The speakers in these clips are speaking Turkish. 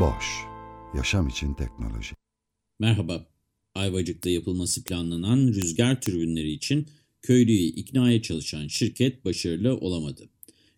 Boş, yaşam için teknoloji. Merhaba, Ayvacık'ta yapılması planlanan rüzgar türbinleri için köylüyü iknaya çalışan şirket başarılı olamadı.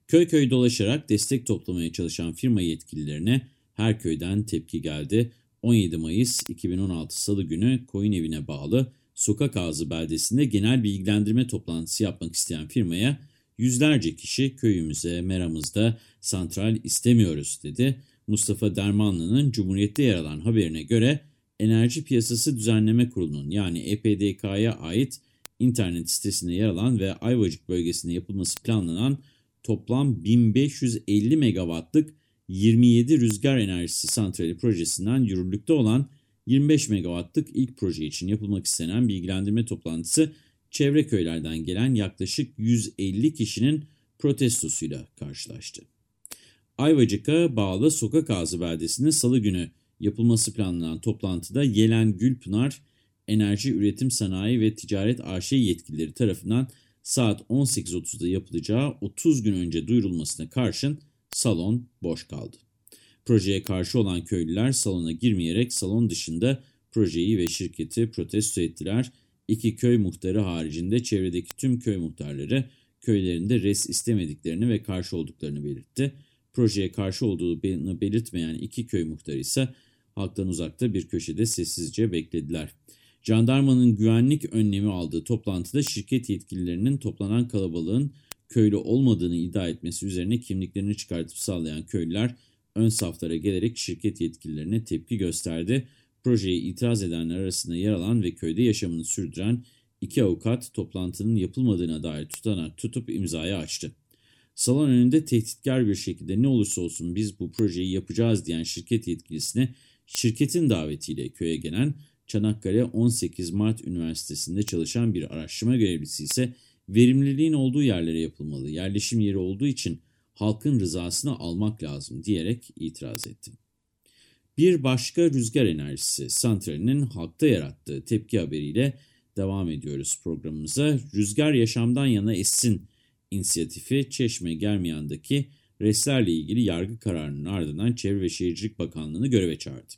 Köy köy dolaşarak destek toplamaya çalışan firma yetkililerine her köyden tepki geldi. 17 Mayıs 2016 Salı günü Koyun Evi'ne bağlı Sokak Ağzı beldesinde genel bilgilendirme toplantısı yapmak isteyen firmaya yüzlerce kişi köyümüze, meramızda santral istemiyoruz dedi. Mustafa Dermanlı'nın Cumhuriyet'te yer alan haberine göre Enerji Piyasası Düzenleme Kurulu'nun yani EPDK'ya ait internet sitesinde yer alan ve Ayvacık bölgesinde yapılması planlanan toplam 1550 megawattlık 27 rüzgar enerjisi santrali projesinden yürürlükte olan 25 megawattlık ilk proje için yapılmak istenen bilgilendirme toplantısı çevre köylerden gelen yaklaşık 150 kişinin protestosuyla karşılaştı. Ayvacık'a bağlı Sokak Ağzı beldesinde salı günü yapılması planlanan toplantıda Yelen Gülpınar Enerji Üretim Sanayi ve Ticaret AŞ yetkilileri tarafından saat 18.30'da yapılacağı 30 gün önce duyurulmasına karşın salon boş kaldı. Projeye karşı olan köylüler salona girmeyerek salon dışında projeyi ve şirketi protesto ettiler. İki köy muhtarı haricinde çevredeki tüm köy muhtarları köylerinde res istemediklerini ve karşı olduklarını belirtti. Projeye karşı olduğunu belirtmeyen iki köy muhtarı ise halktan uzakta bir köşede sessizce beklediler. Jandarmanın güvenlik önlemi aldığı toplantıda şirket yetkililerinin toplanan kalabalığın köylü olmadığını iddia etmesi üzerine kimliklerini çıkartıp sağlayan köylüler ön saflara gelerek şirket yetkililerine tepki gösterdi. Projeye itiraz edenler arasında yer alan ve köyde yaşamını sürdüren iki avukat toplantının yapılmadığına dair tutanak tutup imzayı açtı. Salon önünde tehditkar bir şekilde ne olursa olsun biz bu projeyi yapacağız diyen şirket yetkilisine şirketin davetiyle köye gelen Çanakkale 18 Mart Üniversitesi'nde çalışan bir araştırma görevlisi ise verimliliğin olduğu yerlere yapılmalı, yerleşim yeri olduğu için halkın rızasını almak lazım diyerek itiraz etti. Bir başka rüzgar enerjisi santralinin halkta yarattığı tepki haberiyle devam ediyoruz programımıza. Rüzgar yaşamdan yana essin inisiyatifi Çeşme Germiyan'daki RES'lerle ilgili yargı kararının ardından Çevre ve Şehircilik Bakanlığı'nı göreve çağırdı.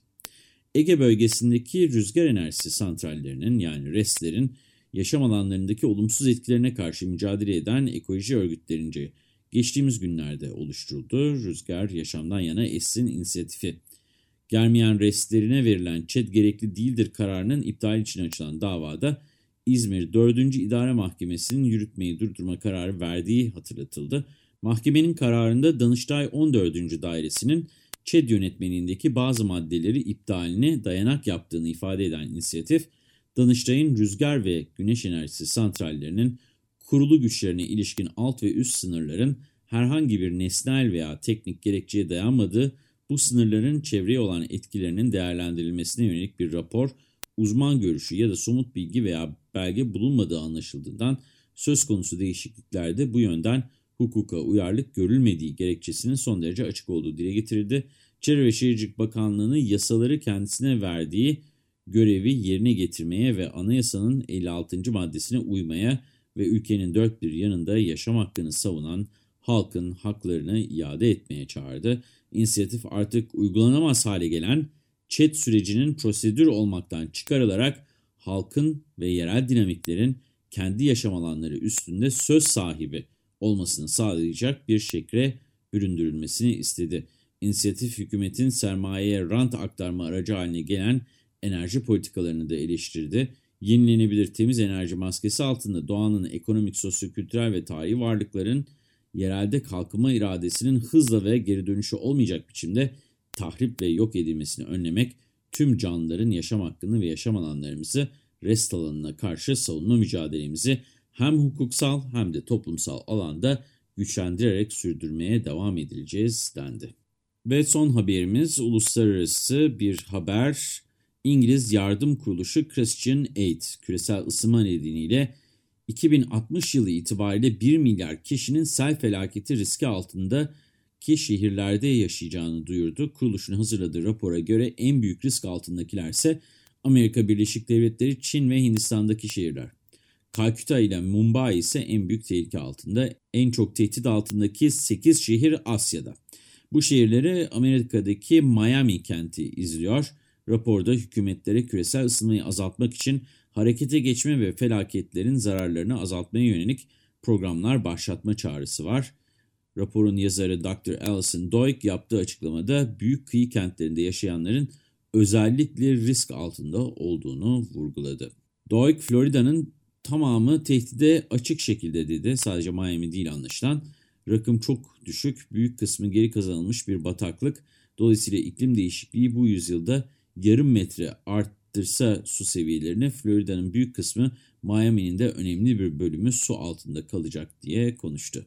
Ege bölgesindeki rüzgar enerjisi santrallerinin yani RES'lerin yaşam alanlarındaki olumsuz etkilerine karşı mücadele eden ekoloji örgütlerince geçtiğimiz günlerde oluşturuldu. Rüzgar Yaşamdan Yana Essin inisiyatifi. Germiyan restlerine verilen ÇED gerekli değildir kararının iptal için açılan davada İzmir 4. İdare Mahkemesi'nin yürütmeyi durdurma kararı verdiği hatırlatıldı. Mahkemenin kararında Danıştay 14. Dairesi'nin ÇED yönetmeliğindeki bazı maddeleri iptaline dayanak yaptığını ifade eden inisiyatif, Danıştay'ın rüzgar ve güneş enerjisi santrallerinin kurulu güçlerine ilişkin alt ve üst sınırların herhangi bir nesnel veya teknik gerekçeye dayanmadığı bu sınırların çevreye olan etkilerinin değerlendirilmesine yönelik bir rapor, uzman görüşü ya da somut bilgi veya belge bulunmadığı anlaşıldığından söz konusu değişikliklerde bu yönden hukuka uyarlık görülmediği gerekçesinin son derece açık olduğu dile getirildi. Çevre ve Şehircilik Bakanlığı'nın yasaları kendisine verdiği görevi yerine getirmeye ve anayasanın 56. maddesine uymaya ve ülkenin dört bir yanında yaşam hakkını savunan halkın haklarını iade etmeye çağırdı. İnisiyatif artık uygulanamaz hale gelen ÇED sürecinin prosedür olmaktan çıkarılarak halkın ve yerel dinamiklerin kendi yaşam alanları üstünde söz sahibi olmasını sağlayacak bir şekle büründürülmesini istedi. İnisiyatif hükümetin sermayeye rant aktarma aracı haline gelen enerji politikalarını da eleştirdi. Yenilenebilir temiz enerji maskesi altında doğanın ekonomik, sosyokültürel ve tarihi varlıkların yerelde kalkınma iradesinin hızla ve geri dönüşü olmayacak biçimde tahrip ve yok edilmesini önlemek, tüm canlıların yaşam hakkını ve yaşam alanlarımızı rest alanına karşı savunma mücadelemizi hem hukuksal hem de toplumsal alanda güçlendirerek sürdürmeye devam edileceğiz dendi. Ve son haberimiz uluslararası bir haber. İngiliz yardım kuruluşu Christian Aid küresel ısınma nedeniyle 2060 yılı itibariyle 1 milyar kişinin sel felaketi riski altında ki şehirlerde yaşayacağını duyurdu. Kuruluşun hazırladığı rapora göre en büyük risk altındakiler ise Amerika Birleşik Devletleri, Çin ve Hindistan'daki şehirler. Kalküta ile Mumbai ise en büyük tehlike altında. En çok tehdit altındaki 8 şehir Asya'da. Bu şehirleri Amerika'daki Miami kenti izliyor. Raporda hükümetlere küresel ısınmayı azaltmak için harekete geçme ve felaketlerin zararlarını azaltmaya yönelik programlar başlatma çağrısı var. Raporun yazarı Dr. Alison Doig yaptığı açıklamada büyük kıyı kentlerinde yaşayanların özellikle risk altında olduğunu vurguladı. Doig, Florida'nın tamamı tehdide açık şekilde dedi. Sadece Miami değil anlaşılan. Rakım çok düşük, büyük kısmı geri kazanılmış bir bataklık. Dolayısıyla iklim değişikliği bu yüzyılda yarım metre arttırsa su seviyelerini Florida'nın büyük kısmı Miami'nin de önemli bir bölümü su altında kalacak diye konuştu.